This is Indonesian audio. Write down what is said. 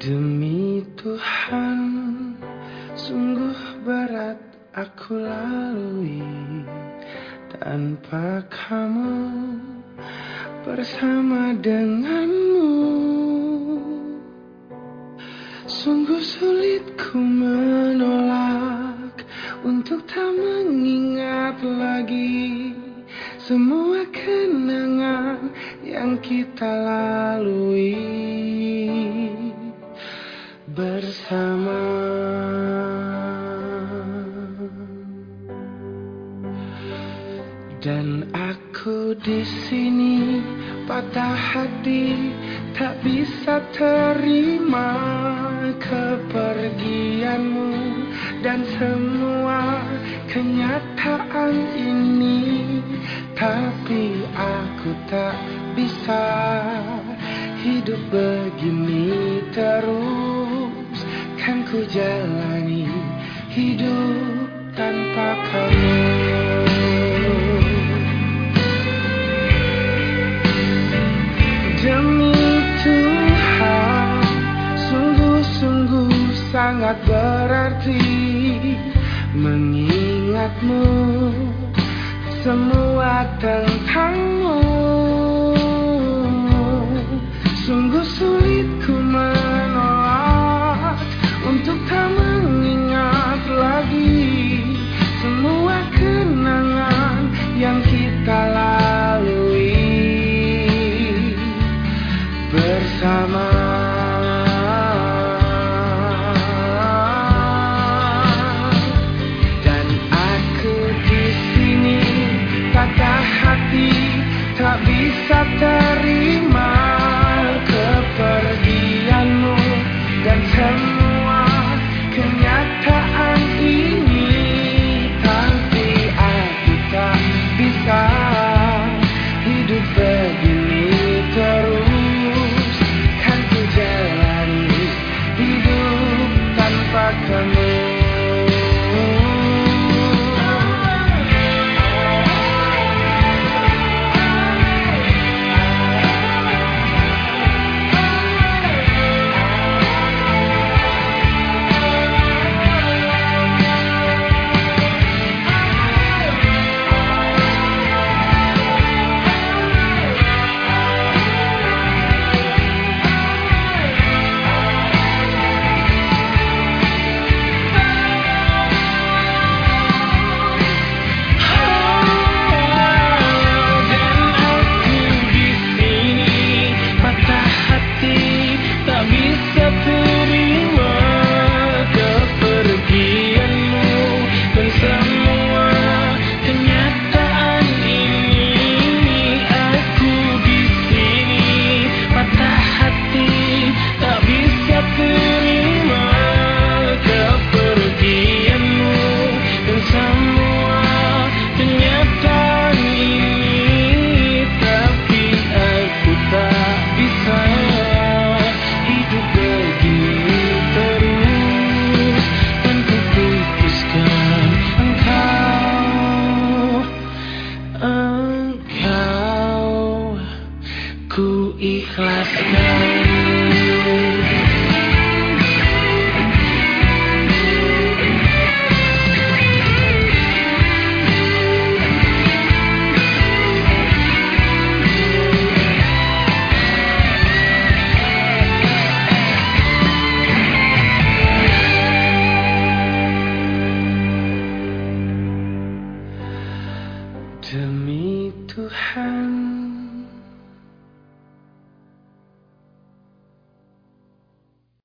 Demi Tuhan, sungguh berat aku lalui tanpa kamu bersama denganmu. Sungguh sulit ku menolak untuk tak mengingat lagi semua kenangan yang kita lalui bersama. Dan aku di sini patah hati tak bisa terima kepergianmu. Dan semua kenyataan ini tapi aku tak bisa hidup begini terus Kan ku jalani hidup tanpa kamu. Demi Tuhan Sungguh-sungguh sangat berarti Mengingatmu Semua tentangmu Bersama tanpa kamu ku Demi Tuhan